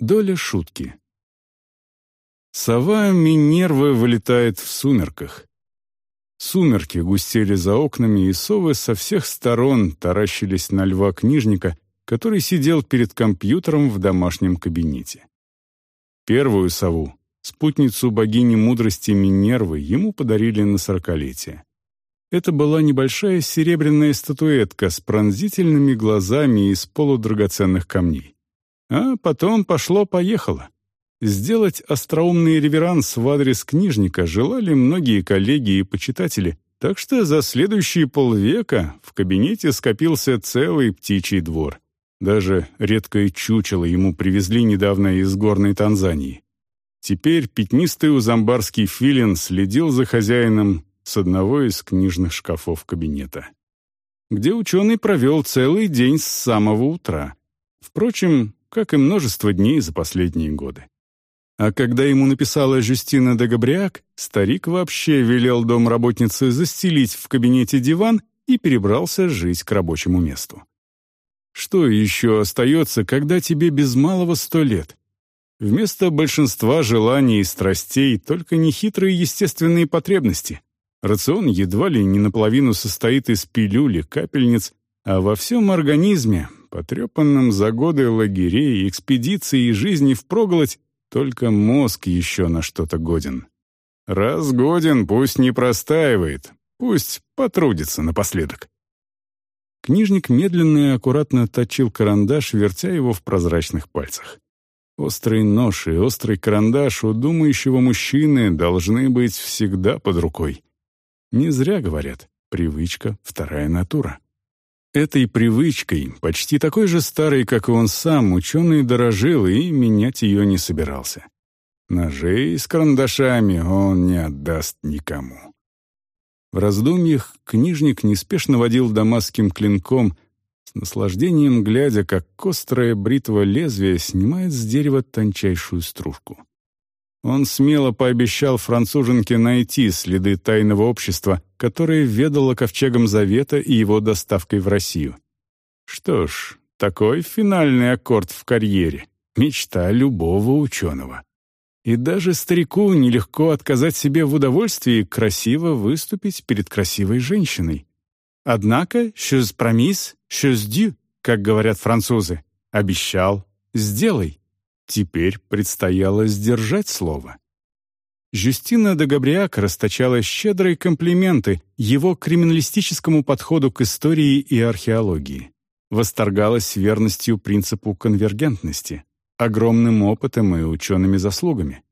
Доля шутки. Сова Минервы вылетает в сумерках. Сумерки густели за окнами, и совы со всех сторон таращились на льва-книжника, который сидел перед компьютером в домашнем кабинете. Первую сову, спутницу богини мудрости Минервы, ему подарили на сорокалетие. Это была небольшая серебряная статуэтка с пронзительными глазами из полудрагоценных камней. А потом пошло-поехало. Сделать остроумный реверанс в адрес книжника желали многие коллеги и почитатели, так что за следующие полвека в кабинете скопился целый птичий двор. Даже редкое чучело ему привезли недавно из горной Танзании. Теперь пятнистый узамбарский филин следил за хозяином с одного из книжных шкафов кабинета, где ученый провел целый день с самого утра. Впрочем, как и множество дней за последние годы. А когда ему написала Жюстина де Габриак, старик вообще велел домработнице застелить в кабинете диван и перебрался жить к рабочему месту. Что еще остается, когда тебе без малого сто лет? Вместо большинства желаний и страстей только нехитрые естественные потребности. Рацион едва ли не наполовину состоит из пилюли, капельниц, а во всем организме потрепанном за годы лагерей, экспедиций и жизни впроголодь, только мозг еще на что-то годен. Раз годен, пусть не простаивает, пусть потрудится напоследок. Книжник медленно и аккуратно точил карандаш, вертя его в прозрачных пальцах. Острый нож и острый карандаш у думающего мужчины должны быть всегда под рукой. Не зря говорят, привычка — вторая натура. Этой привычкой, почти такой же старой, как и он сам, ученый дорожил и менять ее не собирался. Ножей с карандашами он не отдаст никому. В раздумьях книжник неспешно водил дамасским клинком, с наслаждением глядя, как острая бритва лезвия снимает с дерева тончайшую стружку. Он смело пообещал француженке найти следы тайного общества, которое ведало ковчегом Завета и его доставкой в Россию. Что ж, такой финальный аккорд в карьере — мечта любого ученого. И даже старику нелегко отказать себе в удовольствии красиво выступить перед красивой женщиной. Однако «chose promise, chose due», как говорят французы, обещал, сделай. Теперь предстояло сдержать слово. Жюстина де Габриак расточала щедрые комплименты его криминалистическому подходу к истории и археологии. Восторгалась верностью принципу конвергентности, огромным опытом и учеными заслугами.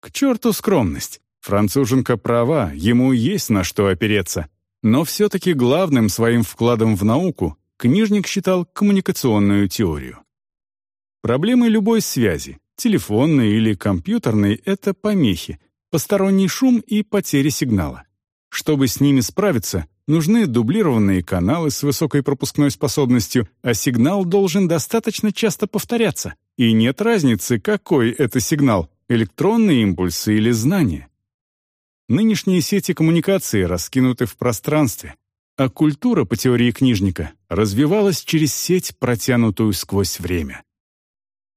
К черту скромность! Француженка права, ему есть на что опереться. Но все-таки главным своим вкладом в науку книжник считал коммуникационную теорию. Проблемы любой связи, телефонной или компьютерной — это помехи, посторонний шум и потери сигнала. Чтобы с ними справиться, нужны дублированные каналы с высокой пропускной способностью, а сигнал должен достаточно часто повторяться. И нет разницы, какой это сигнал — электронные импульсы или знания. Нынешние сети коммуникации раскинуты в пространстве, а культура, по теории книжника, развивалась через сеть, протянутую сквозь время.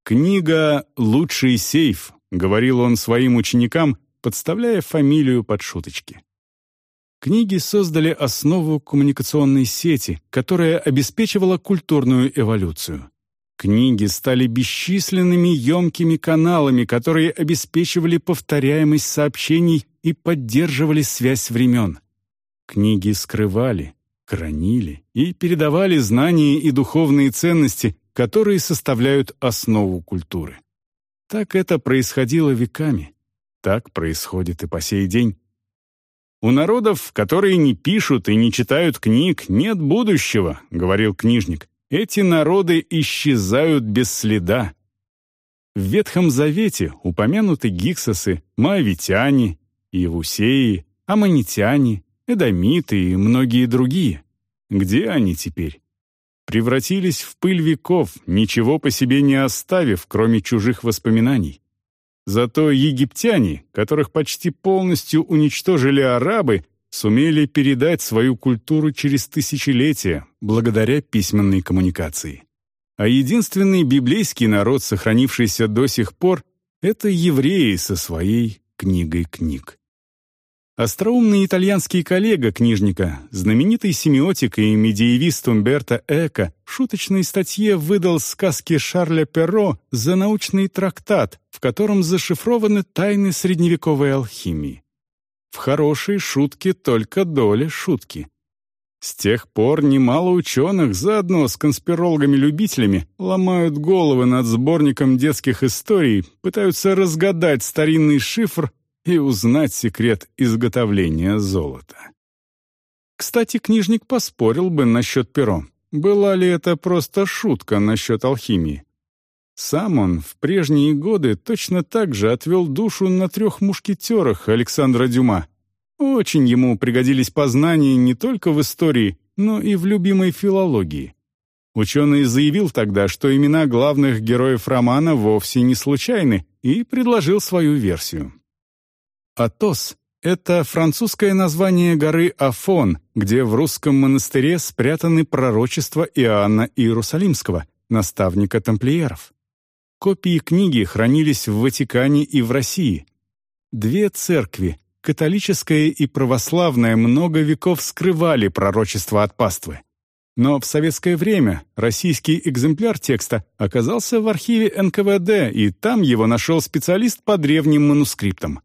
«Книга — лучший сейф», — говорил он своим ученикам, подставляя фамилию под шуточки. Книги создали основу коммуникационной сети, которая обеспечивала культурную эволюцию. Книги стали бесчисленными емкими каналами, которые обеспечивали повторяемость сообщений и поддерживали связь времен. Книги скрывали, хранили и передавали знания и духовные ценности, которые составляют основу культуры. Так это происходило веками. Так происходит и по сей день. «У народов, которые не пишут и не читают книг, нет будущего», — говорил книжник. «Эти народы исчезают без следа». В Ветхом Завете упомянуты гиксосы, моавитяне, иевусеи, аммонитяне, эдомиты и многие другие. Где они теперь? Превратились в пыль веков, ничего по себе не оставив, кроме чужих воспоминаний. Зато египтяне, которых почти полностью уничтожили арабы, сумели передать свою культуру через тысячелетия благодаря письменной коммуникации. а единственный библейский народ, сохранившийся до сих пор, это евреи со своей книгой книг. Остроумный итальянский коллега книжника, знаменитый семиотик и медиевист Умберто Эко, в шуточной статье выдал сказки Шарля Перро за научный трактат, в котором зашифрованы тайны средневековой алхимии. В хорошей шутке только доля шутки. С тех пор немало ученых, заодно с конспирологами-любителями, ломают головы над сборником детских историй, пытаются разгадать старинный шифр и узнать секрет изготовления золота. Кстати, книжник поспорил бы насчет перо. Была ли это просто шутка насчет алхимии? Сам он в прежние годы точно так же отвел душу на трех мушкетерах Александра Дюма. Очень ему пригодились познания не только в истории, но и в любимой филологии. Ученый заявил тогда, что имена главных героев романа вовсе не случайны, и предложил свою версию. Атос — это французское название горы Афон, где в русском монастыре спрятаны пророчества Иоанна Иерусалимского, наставника тамплиеров. Копии книги хранились в Ватикане и в России. Две церкви, католическая и православная, много веков скрывали пророчество от паствы. Но в советское время российский экземпляр текста оказался в архиве НКВД, и там его нашел специалист по древним манускриптам.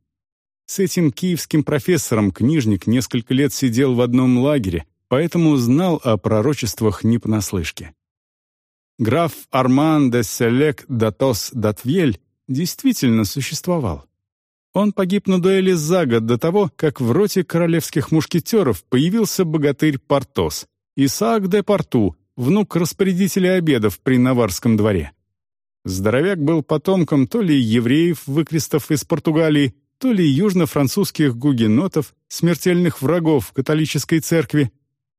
С этим киевским профессором книжник несколько лет сидел в одном лагере, поэтому знал о пророчествах не понаслышке. Граф Арман де Селек Датос Датвель действительно существовал. Он погиб на дуэли за год до того, как в роте королевских мушкетеров появился богатырь Портос, Исаак де Порту, внук распорядителя обедов при Наварском дворе. Здоровяк был потомком то ли евреев, выкрестов из Португалии, то ли южно-французских гугенотов, смертельных врагов католической церкви.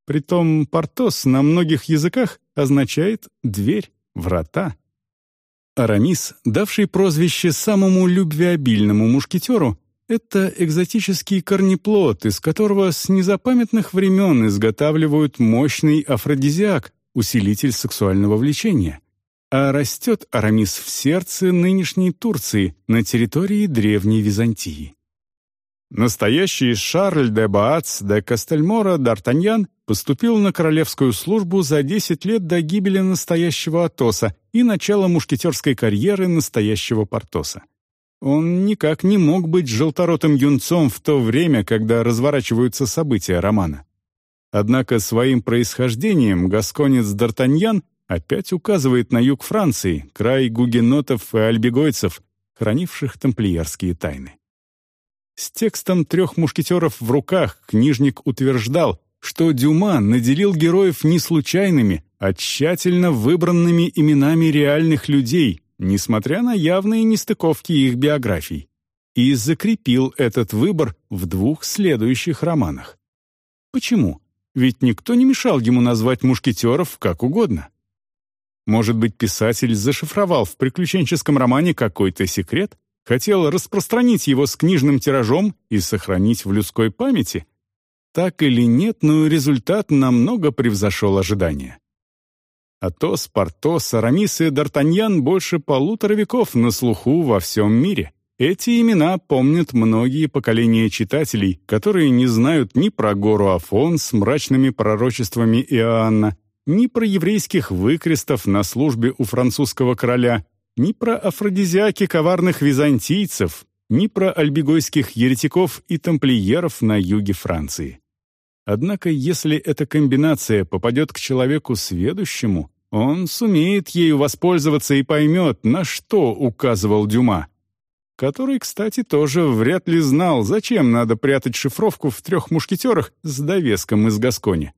Притом «портос» на многих языках означает «дверь», «врата». Арамис, давший прозвище самому любвеобильному мушкетеру, это экзотический корнеплод, из которого с незапамятных времен изготавливают мощный афродизиак, усилитель сексуального влечения — а растет Арамис в сердце нынешней Турции, на территории Древней Византии. Настоящий Шарль де Баац де Кастельмора Д'Артаньян поступил на королевскую службу за 10 лет до гибели настоящего Атоса и начала мушкетерской карьеры настоящего Портоса. Он никак не мог быть желторотым юнцом в то время, когда разворачиваются события романа. Однако своим происхождением гасконец Д'Артаньян опять указывает на юг Франции, край гугенотов и альбегойцев, хранивших тамплиерские тайны. С текстом «Трех мушкетеров» в руках книжник утверждал, что Дюма наделил героев не случайными, а тщательно выбранными именами реальных людей, несмотря на явные нестыковки их биографий, и закрепил этот выбор в двух следующих романах. Почему? Ведь никто не мешал ему назвать мушкетеров как угодно. Может быть, писатель зашифровал в приключенческом романе какой-то секрет, хотел распространить его с книжным тиражом и сохранить в людской памяти? Так или нет, но результат намного превзошел ожидания. Атос, Портос, Арамис и Д'Артаньян больше полутора веков на слуху во всем мире. Эти имена помнят многие поколения читателей, которые не знают ни про гору Афон с мрачными пророчествами Иоанна, ни про еврейских выкрестов на службе у французского короля, ни про афродизиаки коварных византийцев, ни про альбегойских еретиков и тамплиеров на юге Франции. Однако, если эта комбинация попадет к человеку сведущему, он сумеет ею воспользоваться и поймет, на что указывал Дюма, который, кстати, тоже вряд ли знал, зачем надо прятать шифровку в трех мушкетерах с довеском из Гаскони.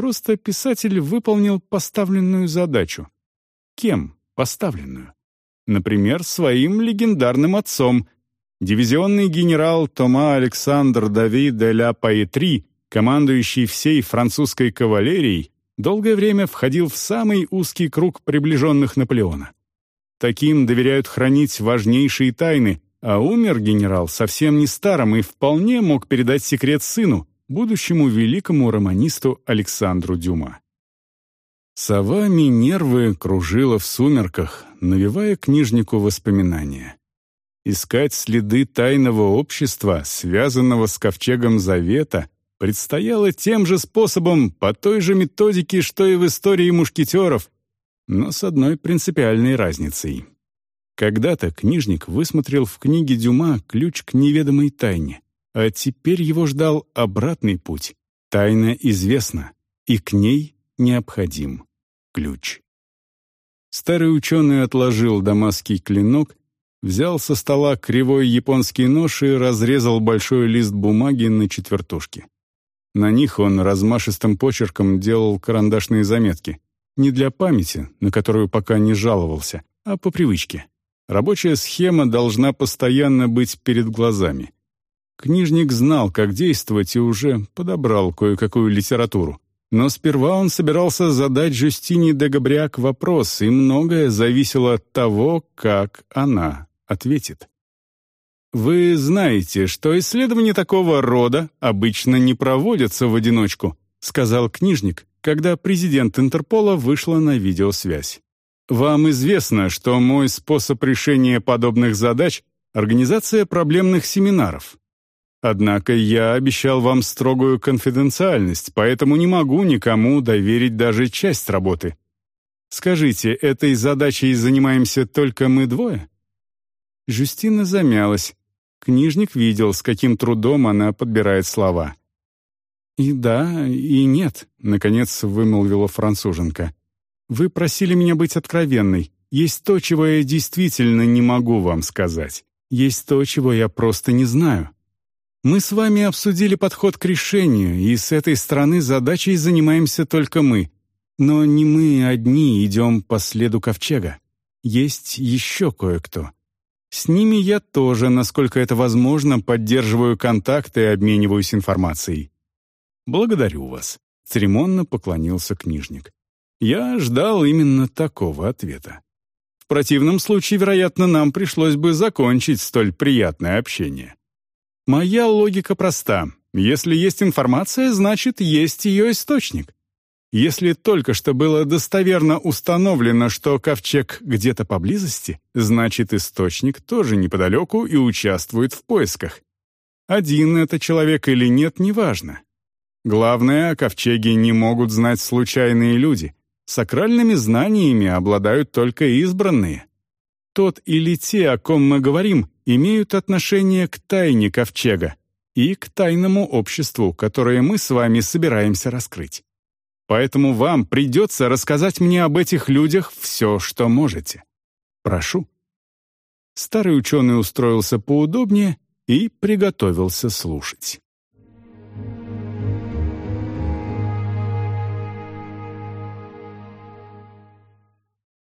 Просто писатель выполнил поставленную задачу. Кем поставленную? Например, своим легендарным отцом. Дивизионный генерал Тома Александр Давид де ля Паэтри, командующий всей французской кавалерией, долгое время входил в самый узкий круг приближенных Наполеона. Таким доверяют хранить важнейшие тайны, а умер генерал совсем не старым и вполне мог передать секрет сыну, будущему великому романисту Александру Дюма. Сова Минервы кружила в сумерках, навевая книжнику воспоминания. Искать следы тайного общества, связанного с ковчегом Завета, предстояло тем же способом, по той же методике, что и в истории мушкетеров, но с одной принципиальной разницей. Когда-то книжник высмотрел в книге Дюма ключ к неведомой тайне, а теперь его ждал обратный путь. Тайна известна, и к ней необходим ключ. Старый ученый отложил дамасский клинок, взял со стола кривой японский нож и разрезал большой лист бумаги на четвертушки. На них он размашистым почерком делал карандашные заметки. Не для памяти, на которую пока не жаловался, а по привычке. Рабочая схема должна постоянно быть перед глазами. Книжник знал, как действовать, и уже подобрал кое-какую литературу. Но сперва он собирался задать Жюстине де Габриак вопрос, и многое зависело от того, как она ответит. Вы знаете, что исследования такого рода обычно не проводятся в одиночку, сказал книжник, когда президент Интерпола вышла на видеосвязь. Вам известно, что мой способ решения подобных задач — организация проблемных семинаров. Однако я обещал вам строгую конфиденциальность, поэтому не могу никому доверить даже часть работы. Скажите, этой задачей занимаемся только мы двое?» Жюстина замялась. Книжник видел, с каким трудом она подбирает слова. «И да, и нет», — наконец вымолвила француженка. «Вы просили меня быть откровенной. Есть то, чего я действительно не могу вам сказать. Есть то, чего я просто не знаю. Мы с вами обсудили подход к решению, и с этой стороны задачей занимаемся только мы. Но не мы одни идем по следу ковчега. Есть еще кое-кто. С ними я тоже, насколько это возможно, поддерживаю контакты и обмениваюсь информацией. «Благодарю вас», — церемонно поклонился книжник. Я ждал именно такого ответа. В противном случае, вероятно, нам пришлось бы закончить столь приятное общение. Моя логика проста. Если есть информация, значит, есть ее источник. Если только что было достоверно установлено, что ковчег где-то поблизости, значит, источник тоже неподалеку и участвует в поисках. Один это человек или нет, неважно. Главное, о ковчеге не могут знать случайные люди. Сакральными знаниями обладают только избранные. Тот или те, о ком мы говорим, имеют отношение к тайне ковчега и к тайному обществу, которое мы с вами собираемся раскрыть. Поэтому вам придется рассказать мне об этих людях все, что можете. Прошу». Старый ученый устроился поудобнее и приготовился слушать.